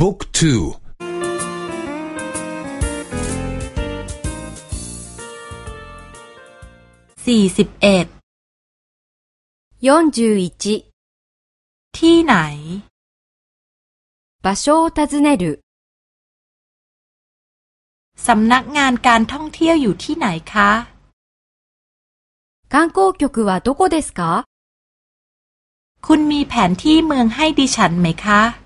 บุ๊กทูสี่สิบเอ็ดที่ไหน場所を尋ねるสำนักงานการท่องเที่ยวอยู่ที่ไหนคะ観光局はどこですかคุณมีแผนที่เมืองให้ดิฉันไหมคะ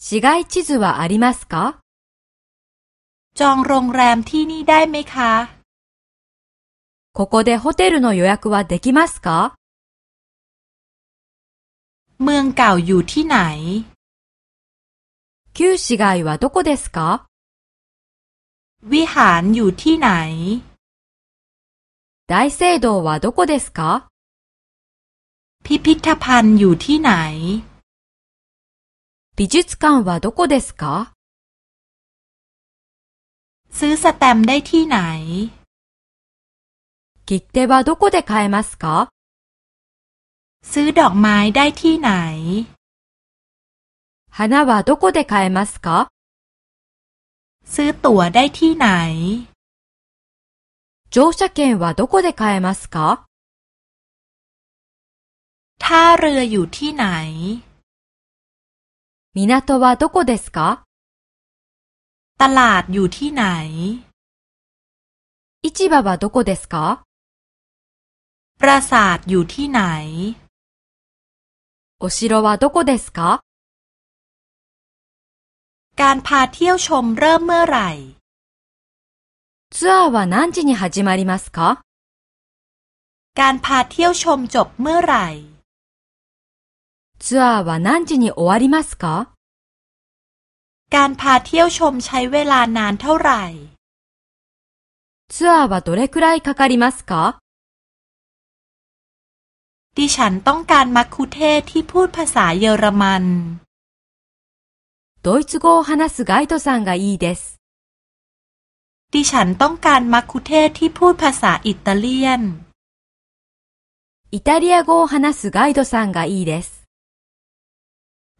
市街地図はありますかจองโรงแรมที่นี่ได้ไหมคะここでホテルの予約はできますかเมืองเก่าอยู่ที่ไหน旧市街はどこですかวิหารอยู่ที่ไหน大聖堂はどこですかพิพิธภัณฑ์อยู่ที่ไหน 美術館はどこですかซื้อสแตมได้ที่ไหน切手はどこで買えますかซื้อดอกไม้ได้ที่ไหน花はどこで買えますかซื้อตั๋วได้ที่ไหน乗車券はどこで買えますかท่าเรืออยู่ที่ไหน 港はどこですかตลาดอยู่ที่ไหน市場はどこですかปราสาทอยู่ที่ไหนお城はどこですかการพาเที่ยวชมเริ่มเมื่อไหร่ツアーは何時に始まりますかการพาเที่ยวชมจบเมื่อไหร่ ツアーは何時に終わりますかการพาเที่ยวชมใช้เวลานานเท่าไหร่ツアーはどれくらいかかりますかดิฉันต้องการมัคคุเทศที่พูดภาษาเยอรมันドイツ語を話すガイドさんがいいです。ดิฉันต้องการมัคคุเทศที่พูดภาษาอิตาเลียนイタリア語を話すガイドさんがいいです。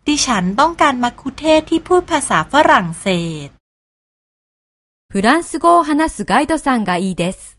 ดิฉันต้องการมัคคุเทศที่พูดภาษาฝรั่งเศสフランス語を話すガイドさんがいいです。